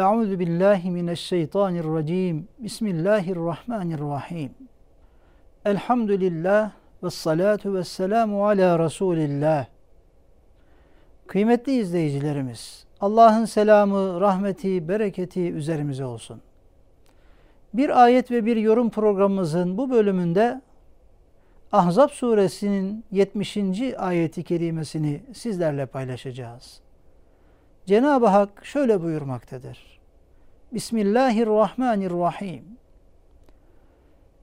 Euzu billahi mineşşeytanirracim. Bismillahirrahmanirrahim. Elhamdülillah ve salatu ve selamu ala Resulillah. Kıymetli izleyicilerimiz, Allah'ın selamı, rahmeti, bereketi üzerimize olsun. Bir ayet ve bir yorum programımızın bu bölümünde Ahzab suresinin 70. ayeti kerimesini sizlerle paylaşacağız. Cenab-ı Hak şöyle buyurmaktadır. Bismillahirrahmanirrahim.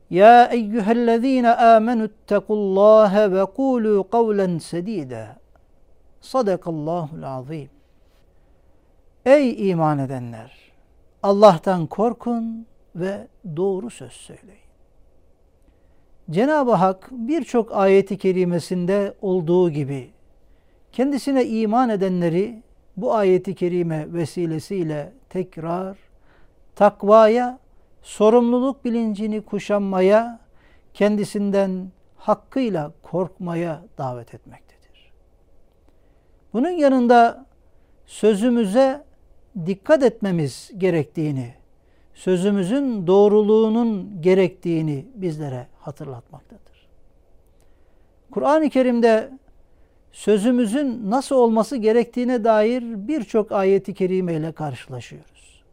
Ya eyyühellezine amenüttekullâhe ve kûlû kavlen sedîde. Sadakallahul azim. Ey iman edenler! Allah'tan korkun ve doğru söz söyleyin. Cenab-ı Hak birçok ayeti kerimesinde olduğu gibi kendisine iman edenleri bu ayeti kerime vesilesiyle tekrar takvaya, sorumluluk bilincini kuşanmaya, kendisinden hakkıyla korkmaya davet etmektedir. Bunun yanında sözümüze dikkat etmemiz gerektiğini, sözümüzün doğruluğunun gerektiğini bizlere hatırlatmaktadır. Kur'an-ı Kerim'de sözümüzün nasıl olması gerektiğine dair birçok ayeti kerime ile karşılaşıyoruz.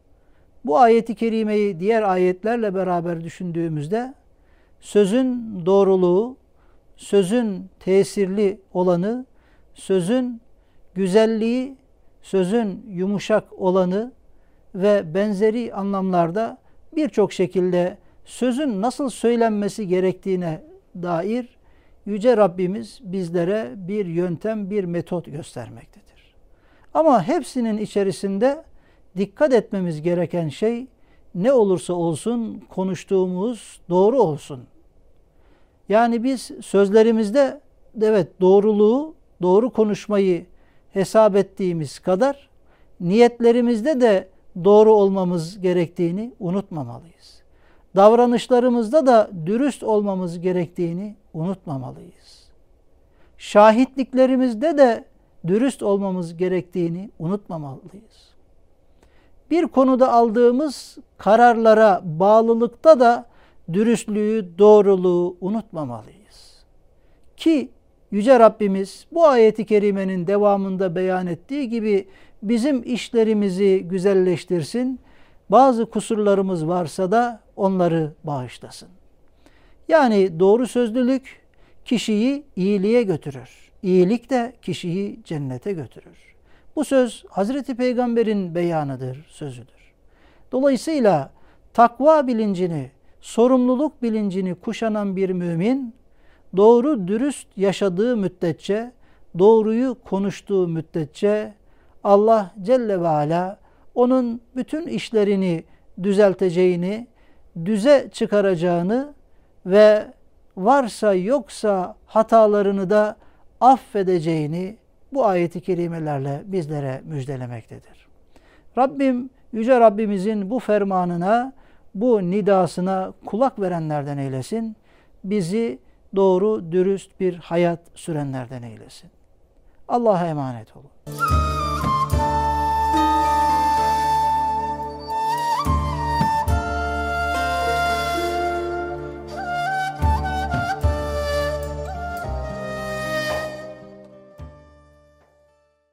Bu ayeti kerimeyi diğer ayetlerle beraber düşündüğümüzde sözün doğruluğu, sözün tesirli olanı, sözün güzelliği, sözün yumuşak olanı ve benzeri anlamlarda birçok şekilde sözün nasıl söylenmesi gerektiğine dair Yüce Rabbimiz bizlere bir yöntem, bir metot göstermektedir. Ama hepsinin içerisinde dikkat etmemiz gereken şey ne olursa olsun konuştuğumuz doğru olsun. Yani biz sözlerimizde evet doğruluğu, doğru konuşmayı hesap ettiğimiz kadar niyetlerimizde de doğru olmamız gerektiğini unutmamalıyız. Davranışlarımızda da dürüst olmamız gerektiğini unutmamalıyız. Şahitliklerimizde de dürüst olmamız gerektiğini unutmamalıyız. Bir konuda aldığımız kararlara bağlılıkta da dürüstlüğü, doğruluğu unutmamalıyız. Ki Yüce Rabbimiz bu ayeti kerimenin devamında beyan ettiği gibi bizim işlerimizi güzelleştirsin. Bazı kusurlarımız varsa da onları bağışlasın. Yani doğru sözlülük kişiyi iyiliğe götürür. İyilik de kişiyi cennete götürür. Bu söz Hazreti Peygamber'in beyanıdır, sözüdür. Dolayısıyla takva bilincini, sorumluluk bilincini kuşanan bir mümin doğru dürüst yaşadığı müddetçe, doğruyu konuştuğu müddetçe Allah Celle ve Ala onun bütün işlerini düzelteceğini, düze çıkaracağını ve varsa yoksa hatalarını da affedeceğini bu ayeti kerimelerle bizlere müjdelemektedir. Rabbim, Yüce Rabbimizin bu fermanına, bu nidasına kulak verenlerden eylesin. Bizi doğru, dürüst bir hayat sürenlerden eylesin. Allah'a emanet olun.